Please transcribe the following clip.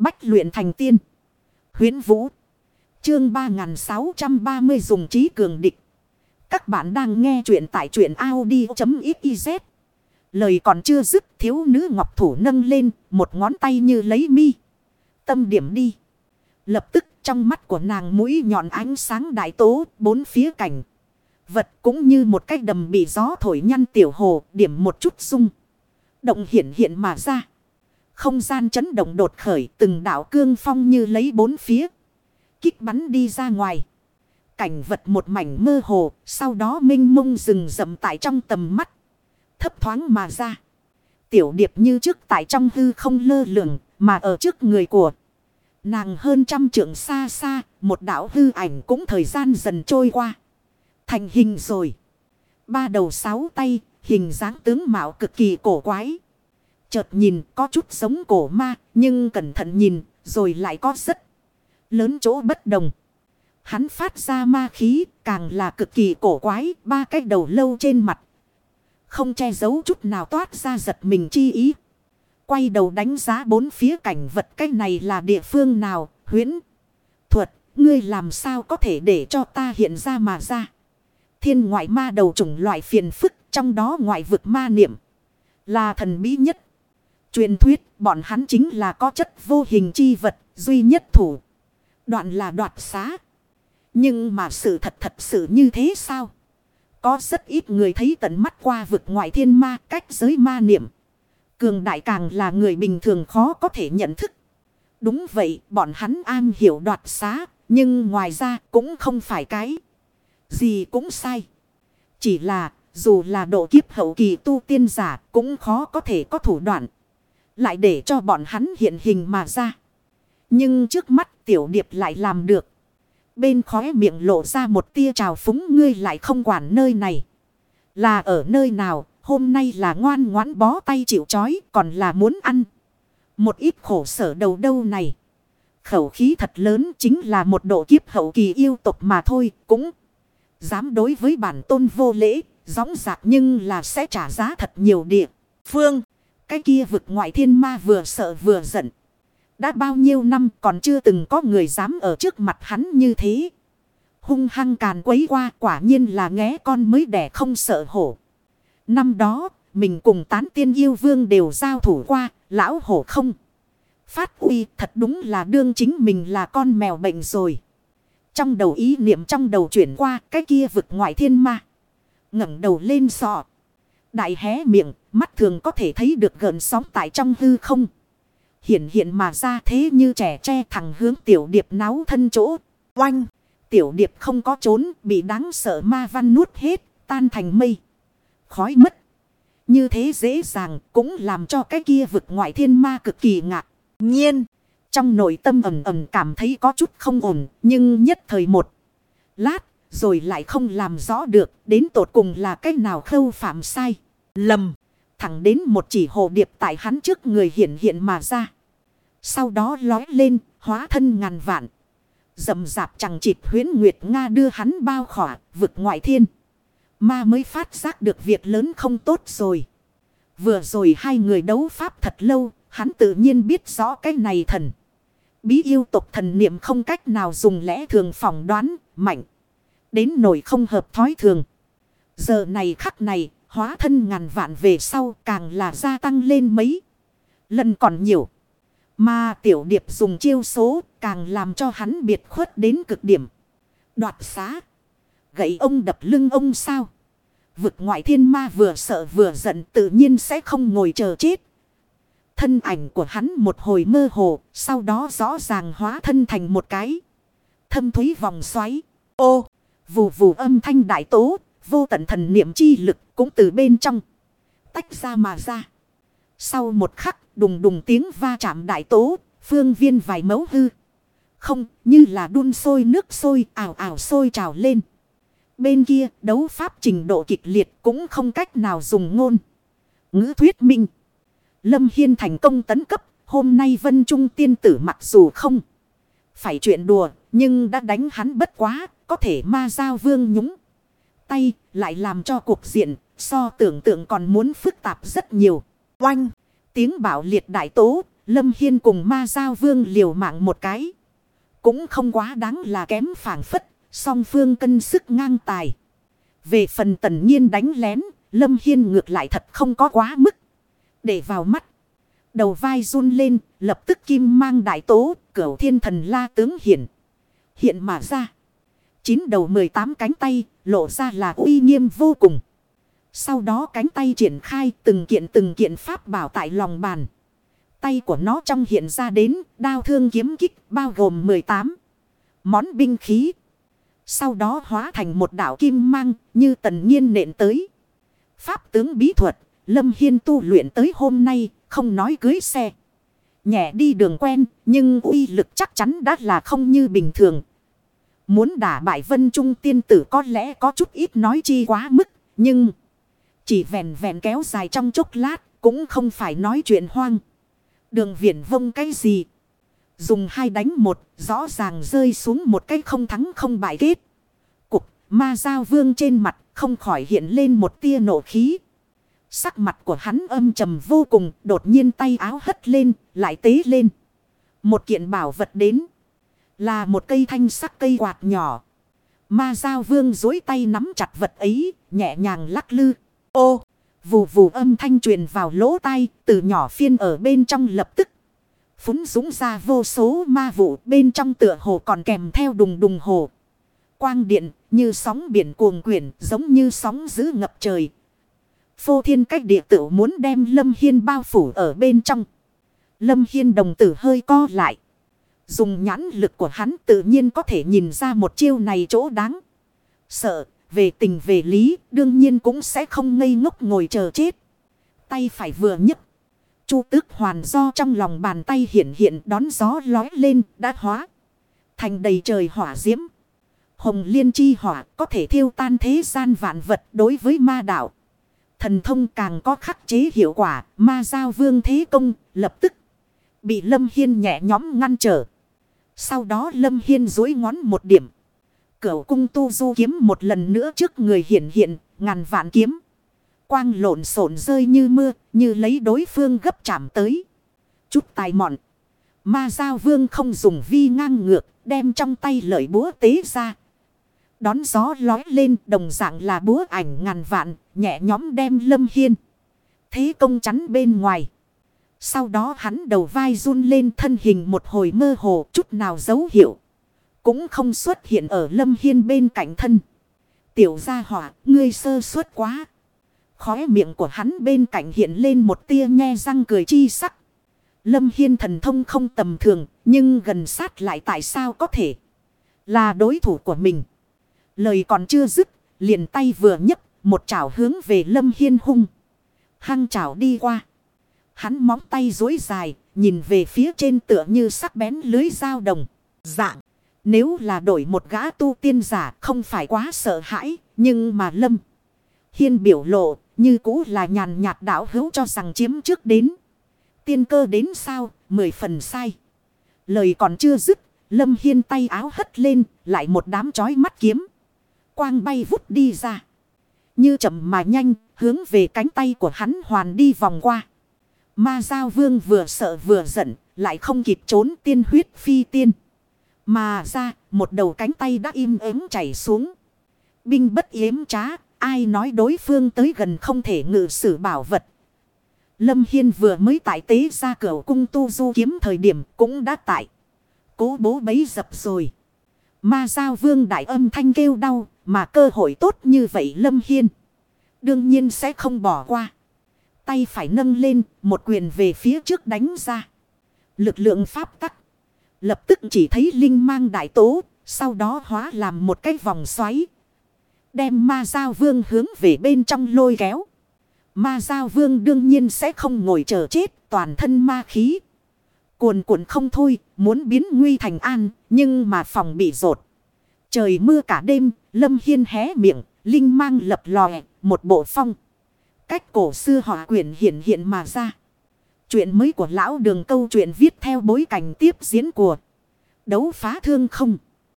Bách luyện thành tiên. Huyến Vũ. Chương 3630 dùng trí cường địch. Các bạn đang nghe truyện tại truyện Audi.xyz. Lời còn chưa dứt, thiếu nữ ngọc thủ nâng lên, một ngón tay như lấy mi. Tâm điểm đi. Lập tức, trong mắt của nàng mũi nhọn ánh sáng đại tố, bốn phía cảnh. Vật cũng như một cái đầm bị gió thổi nhăn tiểu hồ, điểm một chút sung. Động hiện hiện mà ra. Không gian chấn động đột khởi từng đảo cương phong như lấy bốn phía. Kích bắn đi ra ngoài. Cảnh vật một mảnh mơ hồ, sau đó minh mông rừng rậm tại trong tầm mắt. Thấp thoáng mà ra. Tiểu điệp như trước tại trong hư không lơ lửng, mà ở trước người của. Nàng hơn trăm trượng xa xa, một đảo hư ảnh cũng thời gian dần trôi qua. Thành hình rồi. Ba đầu sáu tay, hình dáng tướng mạo cực kỳ cổ quái. Chợt nhìn có chút giống cổ ma, nhưng cẩn thận nhìn, rồi lại có rất lớn chỗ bất đồng. Hắn phát ra ma khí, càng là cực kỳ cổ quái, ba cái đầu lâu trên mặt. Không che giấu chút nào toát ra giật mình chi ý. Quay đầu đánh giá bốn phía cảnh vật cái này là địa phương nào, huyễn. Thuật, ngươi làm sao có thể để cho ta hiện ra mà ra. Thiên ngoại ma đầu chủng loại phiền phức, trong đó ngoại vực ma niệm. Là thần bí nhất. Truyền thuyết, bọn hắn chính là có chất vô hình chi vật, duy nhất thủ. Đoạn là đoạt xá. Nhưng mà sự thật thật sự như thế sao? Có rất ít người thấy tận mắt qua vực ngoại thiên ma cách giới ma niệm. Cường đại càng là người bình thường khó có thể nhận thức. Đúng vậy, bọn hắn an hiểu đoạt xá, nhưng ngoài ra cũng không phải cái. Gì cũng sai. Chỉ là, dù là độ kiếp hậu kỳ tu tiên giả cũng khó có thể có thủ đoạn. Lại để cho bọn hắn hiện hình mà ra. Nhưng trước mắt tiểu điệp lại làm được. Bên khóe miệng lộ ra một tia trào phúng ngươi lại không quản nơi này. Là ở nơi nào, hôm nay là ngoan ngoãn bó tay chịu chói, còn là muốn ăn. Một ít khổ sở đầu đâu này. Khẩu khí thật lớn chính là một độ kiếp hậu kỳ yêu tục mà thôi, cũng dám đối với bản tôn vô lễ, gióng giạc nhưng là sẽ trả giá thật nhiều địa. Phương, cái kia vực ngoại thiên ma vừa sợ vừa giận. Đã bao nhiêu năm còn chưa từng có người dám ở trước mặt hắn như thế. Hung hăng càn quấy qua quả nhiên là nghé con mới đẻ không sợ hổ. Năm đó, mình cùng tán tiên yêu vương đều giao thủ qua, lão hổ không. Phát uy thật đúng là đương chính mình là con mèo bệnh rồi. Trong đầu ý niệm trong đầu chuyển qua cái kia vực ngoại thiên ma. ngẩng đầu lên sọ. Đại hé miệng, mắt thường có thể thấy được gần sóng tại trong hư không. Hiện hiện mà ra thế như trẻ tre thẳng hướng tiểu điệp náo thân chỗ. Oanh! Tiểu điệp không có trốn, bị đáng sợ ma văn nuốt hết, tan thành mây. Khói mất. Như thế dễ dàng cũng làm cho cái kia vực ngoại thiên ma cực kỳ ngạc. Nhiên! Trong nội tâm ẩm ẩm cảm thấy có chút không ổn, nhưng nhất thời một lát, rồi lại không làm rõ được, đến tột cùng là cách nào khâu phạm sai. Lầm! Thẳng đến một chỉ hồ điệp tại hắn trước người hiện hiện mà ra. Sau đó lói lên, hóa thân ngàn vạn. Dầm dạp chẳng chịt huyến Nguyệt Nga đưa hắn bao khỏa, vực ngoại thiên. Ma mới phát giác được việc lớn không tốt rồi. Vừa rồi hai người đấu pháp thật lâu, hắn tự nhiên biết rõ cái này thần. Bí yêu tục thần niệm không cách nào dùng lẽ thường phỏng đoán, mạnh. Đến nổi không hợp thói thường. Giờ này khắc này, hóa thân ngàn vạn về sau càng là gia tăng lên mấy. Lần còn nhiều. Mà tiểu điệp dùng chiêu số càng làm cho hắn biệt khuất đến cực điểm. Đoạt xá. Gậy ông đập lưng ông sao. Vực ngoại thiên ma vừa sợ vừa giận tự nhiên sẽ không ngồi chờ chết. Thân ảnh của hắn một hồi mơ hồ, sau đó rõ ràng hóa thân thành một cái. Thâm thúy vòng xoáy. Ô, vù vù âm thanh đại tố, vô tận thần niệm chi lực cũng từ bên trong. Tách ra mà ra. Sau một khắc, đùng đùng tiếng va chạm đại tố, phương viên vài mẫu hư. Không, như là đun sôi nước sôi, ảo ảo sôi trào lên. Bên kia, đấu pháp trình độ kịch liệt cũng không cách nào dùng ngôn. Ngữ thuyết minh. Lâm Hiên thành công tấn cấp, hôm nay Vân Trung tiên tử mặc dù không phải chuyện đùa, nhưng đã đánh hắn bất quá, có thể ma giao vương nhúng. Tay lại làm cho cuộc diện, so tưởng tượng còn muốn phức tạp rất nhiều. Oanh, tiếng bảo liệt đại tố, Lâm Hiên cùng ma giao vương liều mạng một cái. Cũng không quá đáng là kém phản phất. Song phương cân sức ngang tài. Về phần tần nhiên đánh lén. Lâm Hiên ngược lại thật không có quá mức. Để vào mắt. Đầu vai run lên. Lập tức kim mang đại tố. Cửu thiên thần la tướng hiện. Hiện mà ra. Chín đầu 18 cánh tay. Lộ ra là uy nghiêm vô cùng. Sau đó cánh tay triển khai từng kiện từng kiện pháp bảo tại lòng bàn. Tay của nó trong hiện ra đến đao thương kiếm kích bao gồm 18 món binh khí. Sau đó hóa thành một đảo kim mang như tần nhiên nện tới. Pháp tướng bí thuật, Lâm Hiên tu luyện tới hôm nay, không nói cưới xe. Nhẹ đi đường quen, nhưng uy lực chắc chắn đã là không như bình thường. Muốn đả bại vân trung tiên tử có lẽ có chút ít nói chi quá mức, nhưng... Chỉ vẹn vẹn kéo dài trong chốc lát, cũng không phải nói chuyện hoang. Đường viễn vông cái gì? Dùng hai đánh một, rõ ràng rơi xuống một cái không thắng không bại kết. Cục, ma giao vương trên mặt, không khỏi hiện lên một tia nổ khí. Sắc mặt của hắn âm trầm vô cùng, đột nhiên tay áo hất lên, lại tế lên. Một kiện bảo vật đến, là một cây thanh sắc cây quạt nhỏ. Ma giao vương dối tay nắm chặt vật ấy, nhẹ nhàng lắc lư. Ô! Vù vù âm thanh truyền vào lỗ tai, từ nhỏ phiên ở bên trong lập tức. Phúng dũng ra vô số ma vụ bên trong tựa hồ còn kèm theo đùng đùng hồ. Quang điện như sóng biển cuồng quyển giống như sóng giữ ngập trời. Phô thiên cách địa tử muốn đem Lâm Hiên bao phủ ở bên trong. Lâm Hiên đồng tử hơi co lại. Dùng nhãn lực của hắn tự nhiên có thể nhìn ra một chiêu này chỗ đáng. Sợ về tình về lý, đương nhiên cũng sẽ không ngây ngốc ngồi chờ chết. Tay phải vừa nhấc. Chu tước hoàn do trong lòng bàn tay hiện hiện đón gió lói lên, đã hóa. Thành đầy trời hỏa diễm. Hồng liên chi hỏa có thể thiêu tan thế gian vạn vật đối với ma đạo. Thần thông càng có khắc chế hiệu quả, ma giao vương thế công, lập tức bị Lâm Hiên nhẹ nhóm ngăn trở. Sau đó Lâm Hiên dối ngón một điểm. Cửu cung tu du kiếm một lần nữa trước người hiện hiện, ngàn vạn kiếm. Quang lộn xộn rơi như mưa, như lấy đối phương gấp chạm tới. Chút tài mọn. Ma giao vương không dùng vi ngang ngược, đem trong tay lợi búa tế ra. Đón gió lói lên, đồng dạng là búa ảnh ngàn vạn, nhẹ nhóm đem lâm hiên. Thế công chắn bên ngoài. Sau đó hắn đầu vai run lên thân hình một hồi mơ hồ chút nào dấu hiệu. Cũng không xuất hiện ở Lâm Hiên bên cạnh thân. Tiểu gia hỏa, ngươi sơ suất quá. Khóe miệng của hắn bên cạnh hiện lên một tia nhe răng cười chi sắc. Lâm Hiên thần thông không tầm thường, nhưng gần sát lại tại sao có thể là đối thủ của mình. Lời còn chưa dứt, liền tay vừa nhấc, một chảo hướng về Lâm Hiên hung. Hăng chảo đi qua. Hắn móng tay dối dài, nhìn về phía trên tựa như sắc bén lưới dao đồng. Dạng. Nếu là đổi một gã tu tiên giả không phải quá sợ hãi, nhưng mà lâm. Hiên biểu lộ như cũ là nhàn nhạt đảo hữu cho rằng chiếm trước đến. Tiên cơ đến sao, mười phần sai. Lời còn chưa dứt, lâm hiên tay áo hất lên, lại một đám chói mắt kiếm. Quang bay vút đi ra. Như chậm mà nhanh, hướng về cánh tay của hắn hoàn đi vòng qua. Ma Giao Vương vừa sợ vừa giận, lại không kịp trốn tiên huyết phi tiên. Mà ra, một đầu cánh tay đã im ắng chảy xuống. Binh bất yếm trá, ai nói đối phương tới gần không thể ngự sử bảo vật. Lâm Hiên vừa mới tại tế ra cửa cung tu du kiếm thời điểm cũng đã tại. Cố bố bấy dập rồi. Ma giao vương đại âm thanh kêu đau mà cơ hội tốt như vậy Lâm Hiên. Đương nhiên sẽ không bỏ qua. Tay phải nâng lên một quyền về phía trước đánh ra. Lực lượng pháp tắc. Lập tức chỉ thấy linh mang đại tố, sau đó hóa làm một cái vòng xoáy. Đem ma giao vương hướng về bên trong lôi kéo. Ma giao vương đương nhiên sẽ không ngồi chờ chết toàn thân ma khí. Cuồn cuộn không thôi, muốn biến nguy thành an, nhưng mà phòng bị rột. Trời mưa cả đêm, lâm hiên hé miệng, linh mang lập lòe, một bộ phong. Cách cổ xưa họ quyển hiện hiện mà ra. Chuyện mới của lão đường câu chuyện viết theo bối cảnh tiếp diễn của đấu phá thương không.